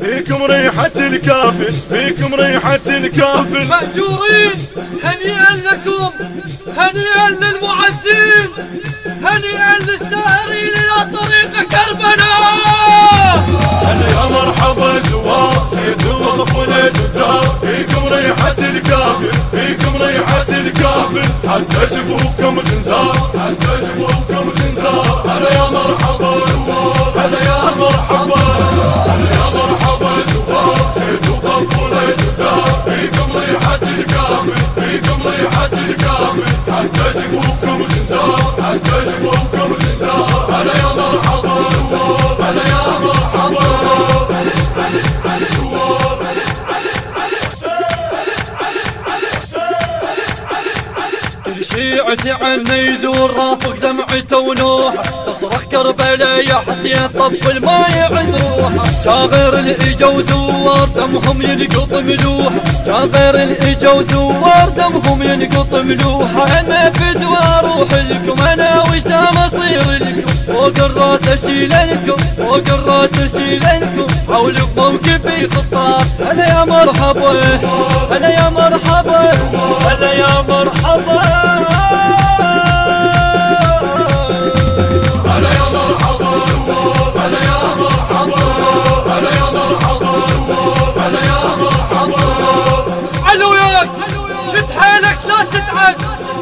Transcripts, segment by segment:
بيكم ريحة الكافر بيكم ريحة الكافر مأجورين هنيئا لكم هنيئا للمعزين هنيئا للسائرين إلى طريق كربلاء. هلا يا مرحبا زوار زيد وطفلت الدار. بيكم ريحة الكافر بيكم ريحة الكافر حتى جفوفكم تنزار حتى جفوفكم تنزار هلا يا مرحبا زوار هلا يا مرحبا. هلا شيعتي عني يزور رافق دمعته ونوحه تصرخ كربلاء يا حسين طب الماء يعز روحه شاغر الاجا وزوار دمهم ينقط ملوحه شاغر الاجا وزوار دمهم ينقط ملوحه أنا فدوى أروح لكم أنا وش مصير لكم؟ فوق الراس أشيل لكم فوق الراس أشيل لكم. حول موكبي خطار هلا يا مرحبا هلا يا مرحبا هلا يا مرحبا.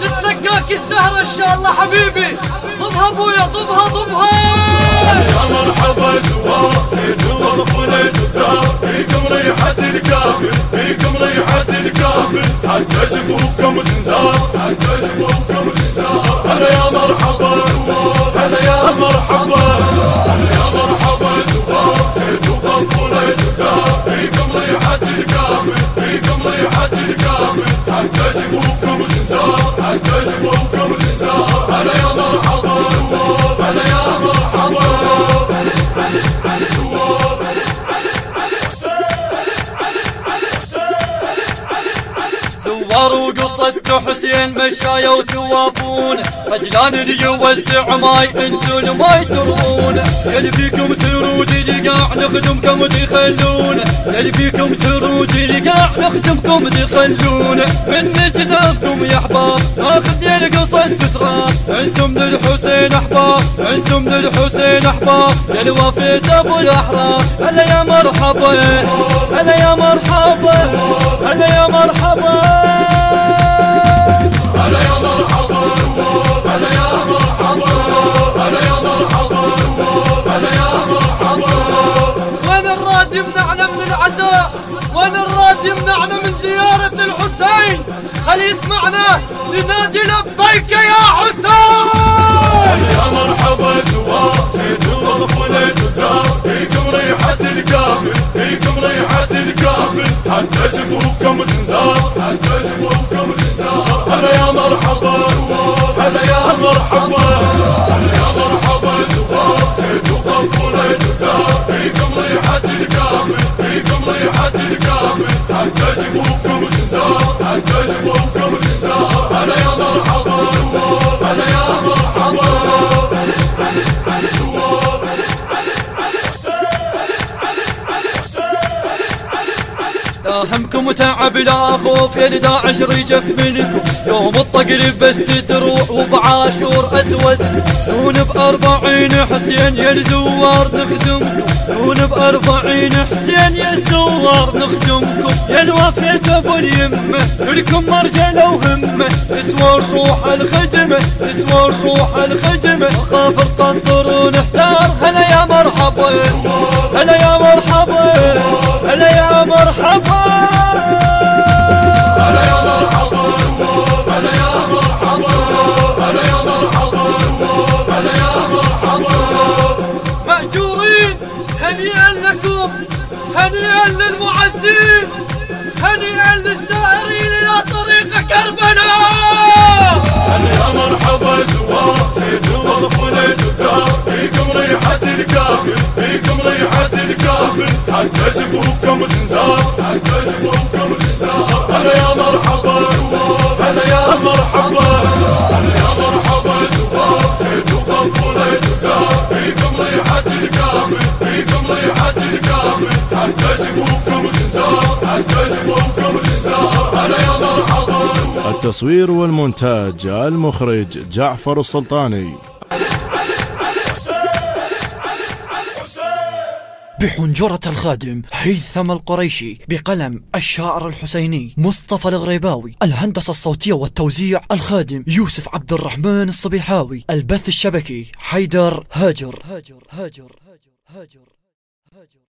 تتلقاك السهرة إن شاء الله حبيبي. ضبها أبويا ضبها ضبها يا مرحبا زوار وطفلت الدار بيكم ريحة الكافر بيكم ريحة الكافر حتى جفوفكم تنزار هلا يا مرحبا. هلا يا مرحبا. وقصة حسين مشايا وثوافون خجلان اللي يوزع ماي انتو الماي ترون يلي فيكم تروج لقاع نخدمكم تخلون. يلي فيكم تروج لقاع نخدمكم تخلون. من جدابكم يا أحباب ناخذ يا القصة تتراب. أنتم من الحسين أحباب أنتم من الحسين أحباب. يا الوفيد أبو الأحرار هلا يا مرحبا هلا يا مرحبا. لنادي لبيك يا حسين. يا مرحبا زوار زيد وطفلت الدار بيكم ريحة الكافر بيكم ريحة الكافر حتى جفوفكم تنزار حتى جفوفكم تنزار. هلا يا مرحبا هلا يا مرحبا. هلا يا مرحبا زوار زيد وطفلت الدار بيكم ريحة الكافر بيكم ريحة الكافر حتى جفوفكم تنزار حتى جفوفكم همكم تعب لا خوف يا داعش رجف منكم يوم الطقرب بس تدروح وبعاشور أسود. نون بأربعين حسين يا الزوار نخدمكم نون بأربعين حسين يا الزوار نخدمكم يا الوفيت ابو اليمه لكم مرجله وهمه تسوى الروح الخدمة تسوى الروح الخدمة. خاف القصر هنيئا للمعزين هنيئا للسائرين إلى طريق كربلاء. هلا يا مرحبا زوار زيد وطفلت الدار بيكم ريحة الكافر بيكم ريحة الكافر حتى جفوفكم تنزار حتى جفوفكم التصوير والمونتاج المخرج جعفر السلطاني بحنجرة الخادم هيثم القريشي بقلم الشاعر الحسيني مصطفى الغريباوي الهندسة الصوتية والتوزيع الخادم يوسف عبد الرحمن الصبيحاوي البث الشبكي حيدر هاجر هاجر هاجر هاجر هاجر, هاجر.